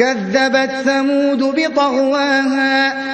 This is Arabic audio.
كَذَّبَتْ ثَمُودُ بِطَغْوَاهَا